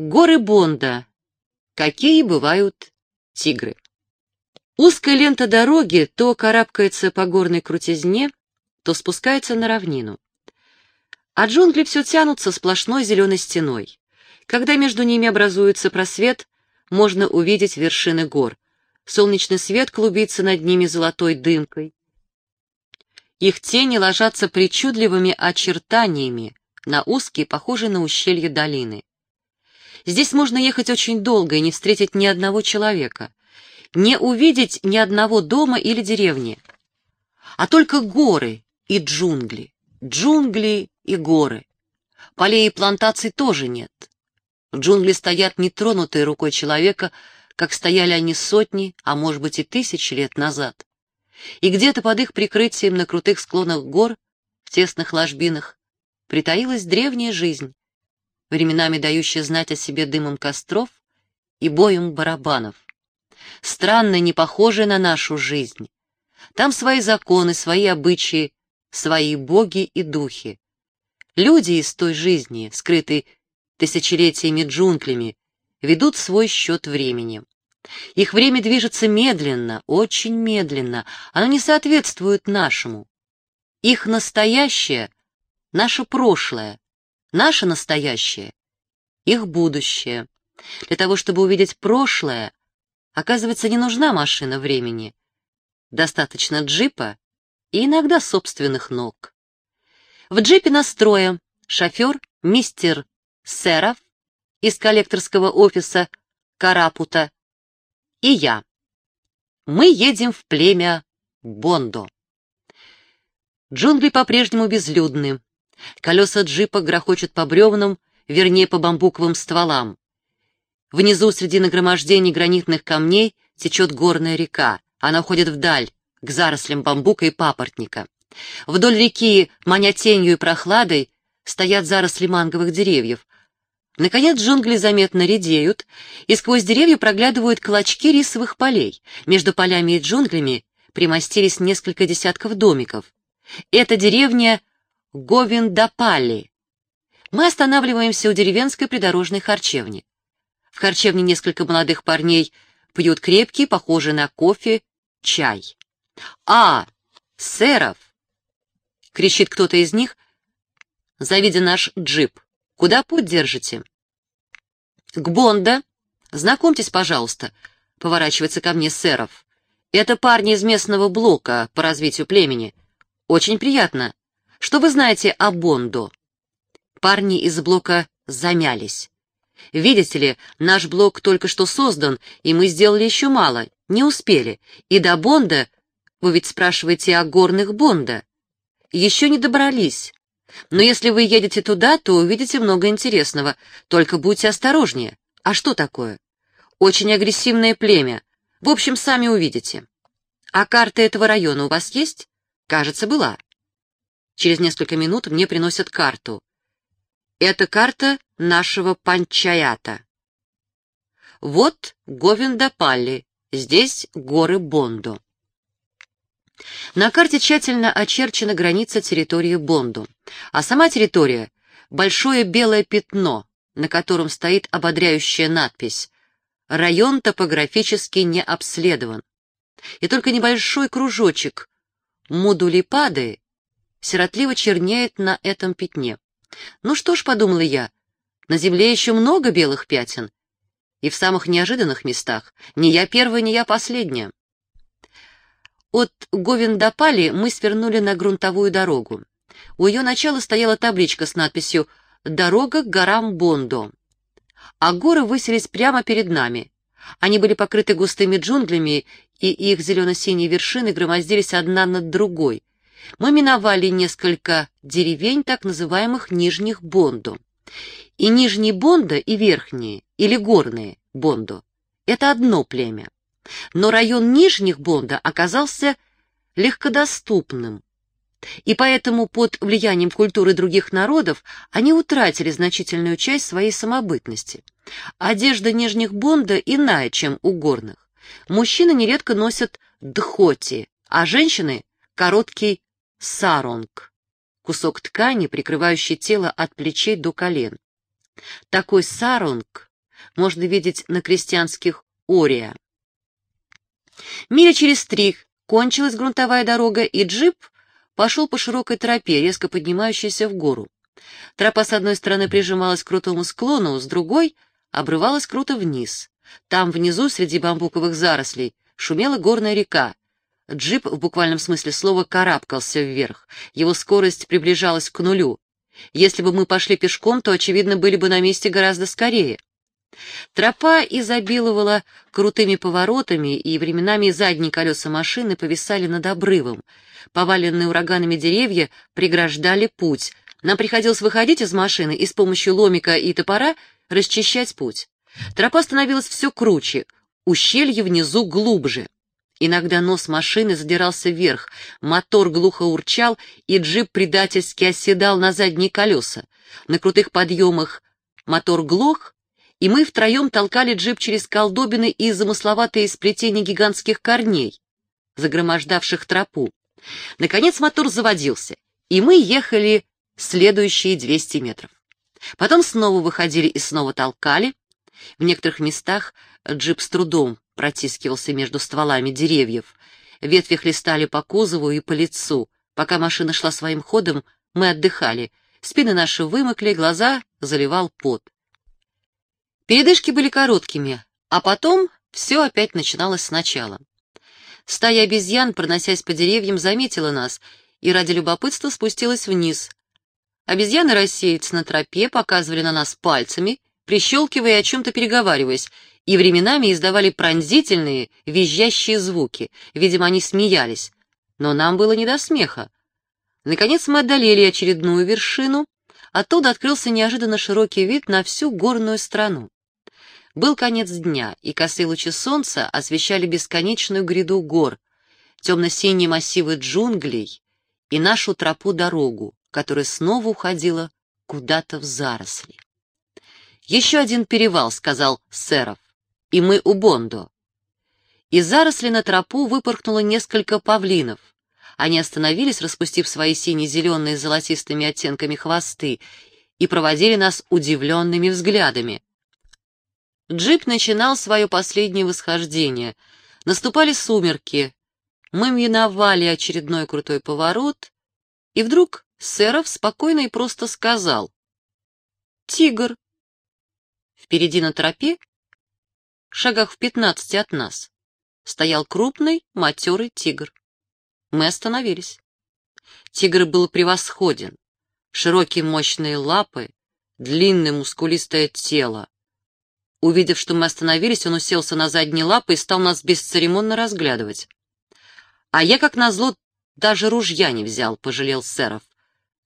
Горы Бонда. Какие бывают тигры. Узкая лента дороги то карабкается по горной крутизне, то спускается на равнину. А джунгли все тянутся сплошной зеленой стеной. Когда между ними образуется просвет, можно увидеть вершины гор. Солнечный свет клубится над ними золотой дымкой. Их тени ложатся причудливыми очертаниями на узкие, похожие на ущелье долины. Здесь можно ехать очень долго и не встретить ни одного человека, не увидеть ни одного дома или деревни, а только горы и джунгли, джунгли и горы. Полей и плантаций тоже нет. Джунгли стоят нетронутые рукой человека, как стояли они сотни, а может быть и тысячи лет назад. И где-то под их прикрытием на крутых склонах гор, в тесных ложбинах, притаилась древняя жизнь, временами дающая знать о себе дымом костров и боем барабанов. Странно не похожая на нашу жизнь. Там свои законы, свои обычаи, свои боги и духи. Люди из той жизни, скрытой тысячелетиями джунглями, ведут свой счет времени. Их время движется медленно, очень медленно, оно не соответствует нашему. Их настоящее — наше прошлое, наше настоящее — их будущее. Для того, чтобы увидеть прошлое, оказывается, не нужна машина времени. Достаточно джипа и иногда собственных ног. В джипе настроя шофер мистер Серов из коллекторского офиса Карапута и я. Мы едем в племя Бондо. Джунгли по-прежнему безлюдны. Колеса джипа грохочут по бревнам, вернее, по бамбуковым стволам. Внизу, среди нагромождений гранитных камней, течет горная река. Она уходит вдаль, к зарослям бамбука и папоротника. Вдоль реки, маня тенью и прохладой, стоят заросли манговых деревьев, Наконец джунгли заметно редеют, и сквозь деревья проглядывают клочки рисовых полей. Между полями и джунглями примостились несколько десятков домиков. Это деревня Говиндапали. Мы останавливаемся у деревенской придорожной харчевни. В харчевне несколько молодых парней пьют крепкий, похожий на кофе, чай. «А, сэров!» — кричит кто-то из них, завидя наш джип. Куда путь держите? К Бонда. Знакомьтесь, пожалуйста, поворачивается ко мне Сэров. Это парни из местного блока по развитию племени. Очень приятно. Что вы знаете о Бондо? Парни из блока замялись. Видите ли, наш блок только что создан, и мы сделали еще мало, не успели. И до Бонда, вы ведь спрашиваете о горных Бонда, еще не добрались. Но если вы едете туда, то увидите много интересного. Только будьте осторожнее. А что такое? Очень агрессивное племя. В общем, сами увидите. А карта этого района у вас есть? Кажется, была. Через несколько минут мне приносят карту. Это карта нашего панчаята. Вот Говиндапалли, здесь горы Бондо. На карте тщательно очерчена граница территории Бонду, а сама территория — большое белое пятно, на котором стоит ободряющая надпись «Район топографически не обследован». И только небольшой кружочек модулипады сиротливо чернеет на этом пятне. Ну что ж, подумала я, на земле еще много белых пятен, и в самых неожиданных местах. Не я первая, не я последняя. От Говиндапали мы свернули на грунтовую дорогу. У ее начала стояла табличка с надписью «Дорога к горам Бондо». А горы высились прямо перед нами. Они были покрыты густыми джунглями, и их зелено-синие вершины громоздились одна над другой. Мы миновали несколько деревень, так называемых Нижних Бондо. И Нижние Бондо, и Верхние, или Горные Бондо — это одно племя но район Нижних Бонда оказался легкодоступным, и поэтому под влиянием культуры других народов они утратили значительную часть своей самобытности. Одежда Нижних Бонда иная, чем у горных. Мужчины нередко носят дхоти, а женщины — короткий саронг, кусок ткани, прикрывающий тело от плечей до колен. Такой саронг можно видеть на крестьянских Ория. Миля через три кончилась грунтовая дорога, и джип пошел по широкой тропе, резко поднимающейся в гору. Тропа с одной стороны прижималась к крутому склону, с другой обрывалась круто вниз. Там внизу, среди бамбуковых зарослей, шумела горная река. Джип в буквальном смысле слова карабкался вверх. Его скорость приближалась к нулю. Если бы мы пошли пешком, то, очевидно, были бы на месте гораздо скорее. Тропа изобиловала крутыми поворотами, и временами задние колеса машины повисали над обрывом. Поваленные ураганами деревья преграждали путь. Нам приходилось выходить из машины и с помощью ломика и топора расчищать путь. Тропа становилась все круче, ущелье внизу глубже. Иногда нос машины задирался вверх, мотор глухо урчал, и джип предательски оседал на задние колеса. На крутых подъемах мотор глох, и мы втроем толкали джип через колдобины и замысловатые сплетения гигантских корней, загромождавших тропу. Наконец мотор заводился, и мы ехали следующие 200 метров. Потом снова выходили и снова толкали. В некоторых местах джип с трудом протискивался между стволами деревьев. Ветви хлестали по кузову и по лицу. Пока машина шла своим ходом, мы отдыхали. Спины наши вымокли, глаза заливал пот. Передышки были короткими, а потом все опять начиналось сначала. Стая обезьян, проносясь по деревьям, заметила нас и ради любопытства спустилась вниз. Обезьяны рассеялись на тропе, показывали на нас пальцами, прищелкивая и о чем-то переговариваясь, и временами издавали пронзительные, визжащие звуки. Видимо, они смеялись. Но нам было не до смеха. Наконец мы одолели очередную вершину. Оттуда открылся неожиданно широкий вид на всю горную страну. Был конец дня, и косые лучи солнца освещали бесконечную гряду гор, темно-синие массивы джунглей и нашу тропу-дорогу, которая снова уходила куда-то в заросли. «Еще один перевал», — сказал Серов и мы у Бондо. Из заросли на тропу выпорхнуло несколько павлинов. Они остановились, распустив свои сине-зеленые с золотистыми оттенками хвосты, и проводили нас удивленными взглядами. Джип начинал свое последнее восхождение. Наступали сумерки. Мы миновали очередной крутой поворот, и вдруг Сэров спокойно и просто сказал «Тигр». Впереди на тропе шагах в пятнадцати от нас, стоял крупный, матерый тигр. Мы остановились. Тигр был превосходен. Широкие мощные лапы, длинное мускулистое тело. Увидев, что мы остановились, он уселся на задние лапы и стал нас бесцеремонно разглядывать. А я, как назло, даже ружья не взял, пожалел Сэров.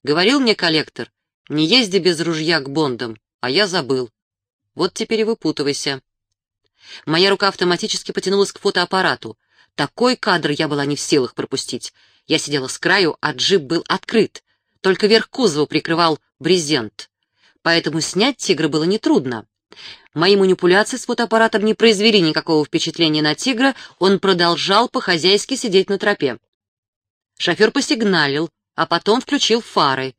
Говорил мне коллектор, не езди без ружья к Бондам, а я забыл. Вот теперь и выпутывайся. Моя рука автоматически потянулась к фотоаппарату. Такой кадр я была не в силах пропустить. Я сидела с краю, а джип был открыт. Только верх кузова прикрывал брезент. Поэтому снять тигра было нетрудно. Мои манипуляции с фотоаппаратом не произвели никакого впечатления на тигра, он продолжал по-хозяйски сидеть на тропе. Шофер посигналил, а потом включил фары.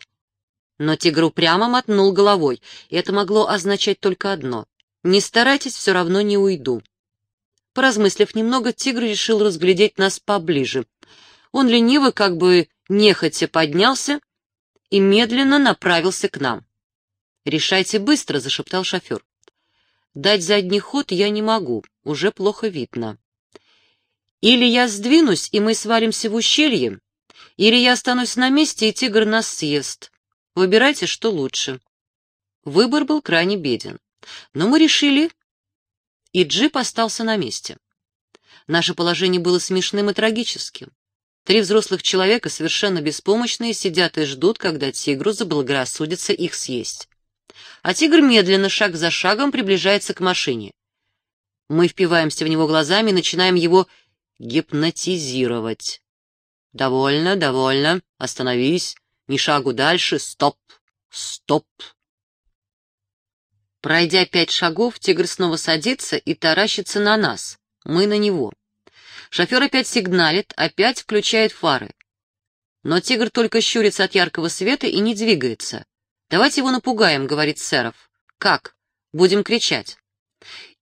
Но тигр упрямо мотнул головой, и это могло означать только одно. Не старайтесь, все равно не уйду. Поразмыслив немного, тигр решил разглядеть нас поближе. Он лениво, как бы нехотя поднялся и медленно направился к нам. «Решайте быстро», — зашептал шофер. «Дать задний ход я не могу, уже плохо видно. Или я сдвинусь, и мы свалимся в ущелье, или я останусь на месте, и тигр нас съест. Выбирайте, что лучше». Выбор был крайне беден. Но мы решили, и джип остался на месте. Наше положение было смешным и трагическим. Три взрослых человека, совершенно беспомощные, сидят и ждут, когда тигру заблагорассудится их съесть. А тигр медленно, шаг за шагом, приближается к машине. Мы впиваемся в него глазами и начинаем его гипнотизировать. «Довольно, довольно, остановись, ни шагу дальше, стоп, стоп». Пройдя пять шагов, тигр снова садится и таращится на нас. Мы на него. Шофер опять сигналит, опять включает фары. Но тигр только щурится от яркого света и не двигается. «Давайте его напугаем», — говорит Серов. «Как? Будем кричать».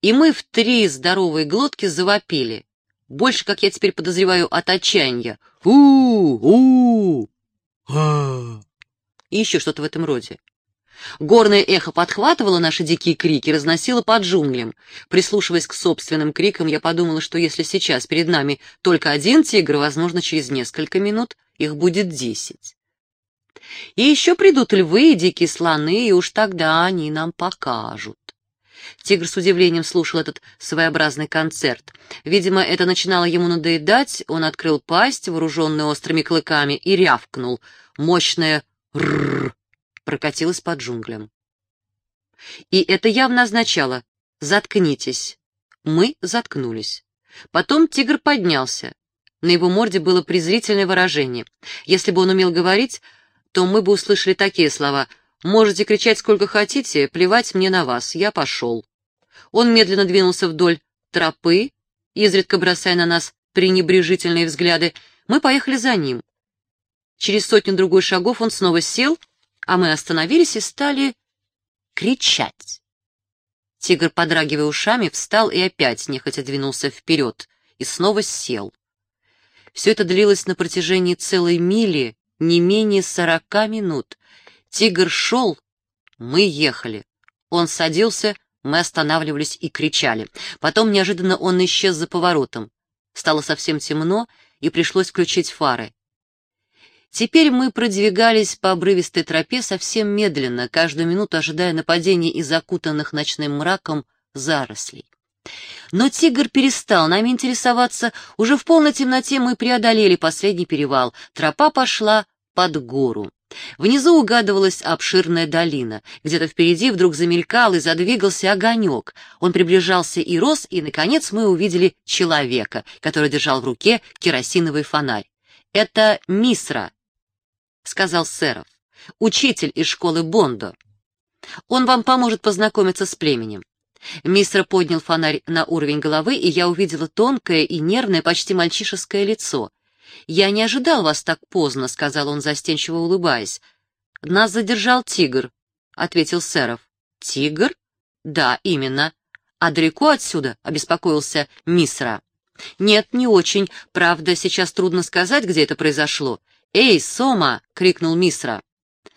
и мы в три здоровые глотки завопили. Больше, как я теперь подозреваю, от отчаяния. у у И еще что-то в этом роде. Горное эхо подхватывало наши дикие крики, разносило по джунглям. Прислушиваясь к собственным крикам, я подумала, что если сейчас перед нами только один тигр, возможно, через несколько минут их будет десять. И еще придут львы и дикие слоны, и уж тогда они нам покажут. Тигр с удивлением слушал этот своеобразный концерт. Видимо, это начинало ему надоедать, он открыл пасть, вооруженный острыми клыками, и рявкнул. Мощное «рррр» прокатилось по джунглям. И это явно означало «заткнитесь». Мы заткнулись. Потом тигр поднялся. На его морде было презрительное выражение. Если бы он умел говорить, то мы бы услышали такие слова «Можете кричать сколько хотите, плевать мне на вас, я пошел». Он медленно двинулся вдоль тропы, изредка бросая на нас пренебрежительные взгляды. Мы поехали за ним. Через сотню-другой шагов он снова сел, а мы остановились и стали кричать. Тигр, подрагивая ушами, встал и опять нехотя двинулся вперед и снова сел. Все это длилось на протяжении целой мили, не менее сорока минут. Тигр шел, мы ехали. Он садился, мы останавливались и кричали. Потом неожиданно он исчез за поворотом. Стало совсем темно, и пришлось включить фары. Теперь мы продвигались по обрывистой тропе совсем медленно, каждую минуту ожидая нападения из закутанных ночным мраком зарослей. Но тигр перестал нами интересоваться. Уже в полной темноте мы преодолели последний перевал. Тропа пошла под гору. Внизу угадывалась обширная долина. Где-то впереди вдруг замелькал и задвигался огонек. Он приближался и рос, и, наконец, мы увидели человека, который держал в руке керосиновый фонарь. «Это Мисра», — сказал Сэров, — «учитель из школы Бондо. Он вам поможет познакомиться с племенем». Мистер поднял фонарь на уровень головы, и я увидела тонкое и нервное, почти мальчишеское лицо — «Я не ожидал вас так поздно», — сказал он, застенчиво улыбаясь. «Нас задержал тигр», — ответил Сэров. «Тигр?» «Да, именно. А далеко отсюда?» — обеспокоился Мисра. «Нет, не очень. Правда, сейчас трудно сказать, где это произошло». «Эй, Сома!» — крикнул Мисра.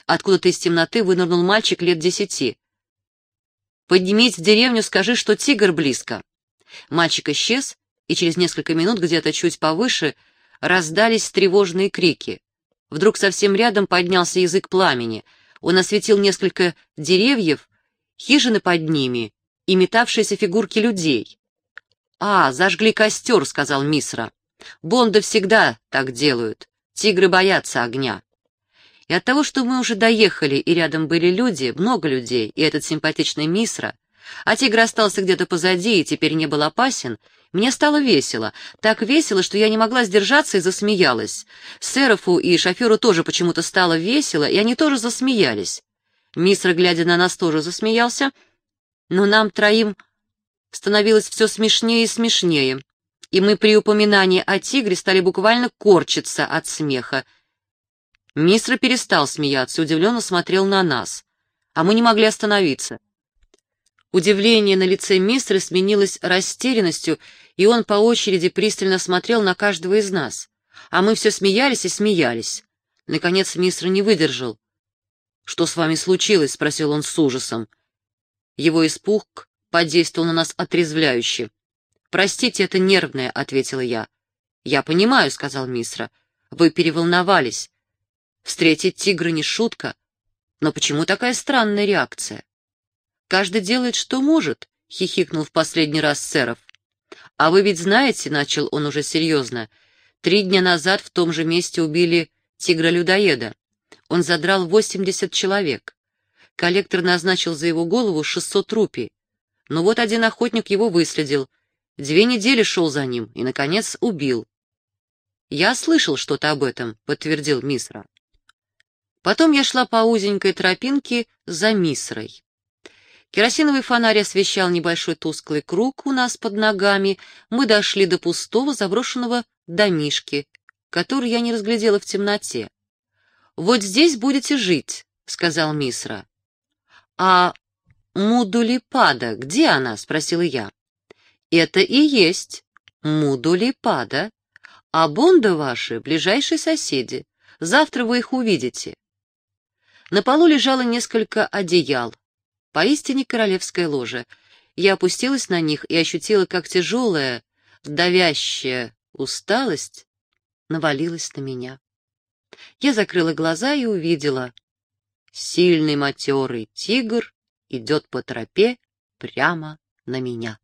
Откуда-то из темноты вынырнул мальчик лет десяти. «Поднимись в деревню, скажи, что тигр близко». Мальчик исчез, и через несколько минут где-то чуть повыше раздались тревожные крики. Вдруг совсем рядом поднялся язык пламени. Он осветил несколько деревьев, хижины под ними и метавшиеся фигурки людей. «А, зажгли костер», — сказал Мисра. «Бонды всегда так делают. Тигры боятся огня». И от того, что мы уже доехали, и рядом были люди, много людей, и этот симпатичный Мисра, а тигр остался где-то позади и теперь не был опасен, мне стало весело, так весело, что я не могла сдержаться и засмеялась. Серафу и шоферу тоже почему-то стало весело, и они тоже засмеялись. Мисра, глядя на нас, тоже засмеялся, но нам троим становилось все смешнее и смешнее, и мы при упоминании о тигре стали буквально корчиться от смеха. Мисра перестал смеяться, удивленно смотрел на нас, а мы не могли остановиться. Удивление на лице мистера сменилось растерянностью, и он по очереди пристально смотрел на каждого из нас. А мы все смеялись и смеялись. Наконец мистер не выдержал. «Что с вами случилось?» — спросил он с ужасом. Его испуг подействовал на нас отрезвляюще. «Простите, это нервное», — ответила я. «Я понимаю», — сказал мистер. «Вы переволновались. Встретить тигра не шутка. Но почему такая странная реакция?» Каждый делает, что может», — хихикнул в последний раз Сэров. «А вы ведь знаете», — начал он уже серьезно, — «три дня назад в том же месте убили тигра-людоеда. Он задрал восемьдесят человек. Коллектор назначил за его голову шестьсот рупий. Но вот один охотник его выследил. Две недели шел за ним и, наконец, убил. «Я слышал что-то об этом», — подтвердил Мисра. Потом я шла по узенькой тропинке за Мисрой. Керосиновый фонарь освещал небольшой тусклый круг у нас под ногами. Мы дошли до пустого заброшенного домишки, который я не разглядела в темноте. «Вот здесь будете жить», — сказал Мисра. «А Мудулипада, где она?» — спросила я. Это и есть Мудулипада, а Бонда ваши — ближайшие соседи. Завтра вы их увидите. На полу лежало несколько одеял. Поистине королевское ложе. Я опустилась на них и ощутила, как тяжелая, давящая усталость навалилась на меня. Я закрыла глаза и увидела. Сильный матерый тигр идет по тропе прямо на меня.